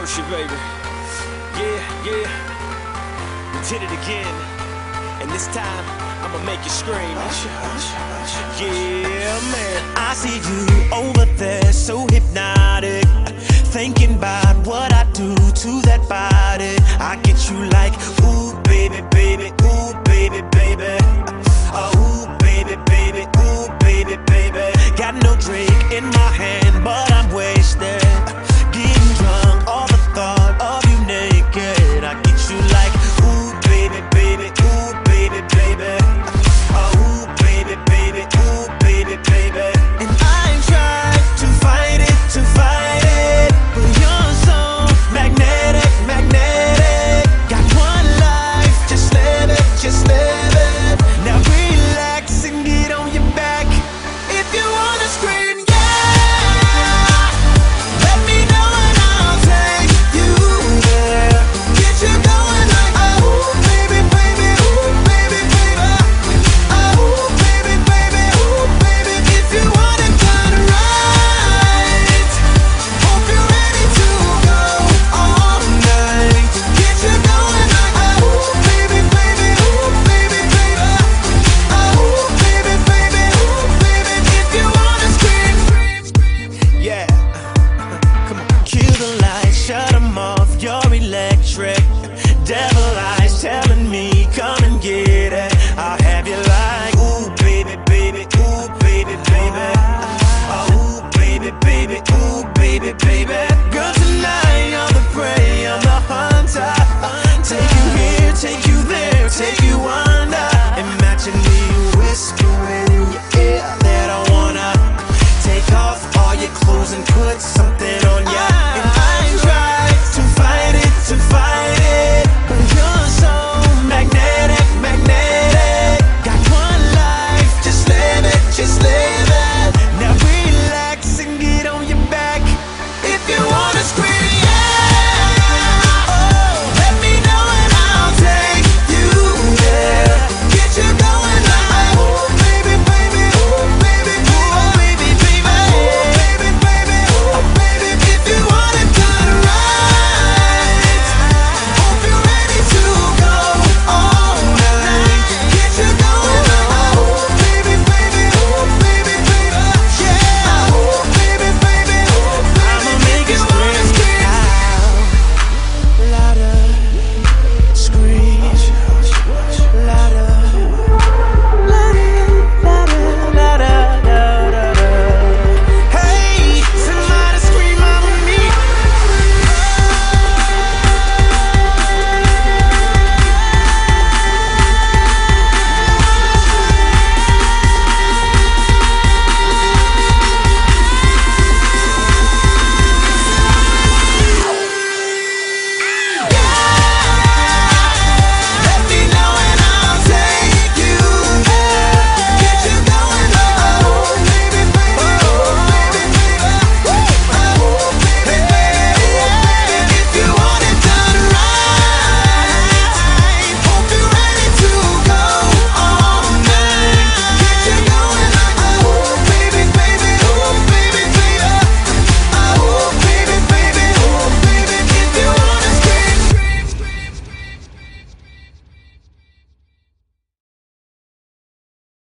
worship, baby. Yeah, yeah. We did it again. And this time, I'ma make you scream. Yeah, man. I see you over there, so hypnotic. Thinking about what I do to that body. I get you like, ooh, baby, baby, ooh, baby, baby. Oh, ooh, baby, baby, ooh, baby, baby. Got no drink in my hand, but I'm waiting. devil eyes telling me, come and get it. I'll have you like, ooh, baby, baby, ooh, baby, baby. Oh, ooh, baby, baby, ooh, baby, baby. Girl, tonight I'm the prey, I'm the hunter. Take you here, take you there, take you under. Imagine me whispering in your ear that I wanna take off all your clothes and put some.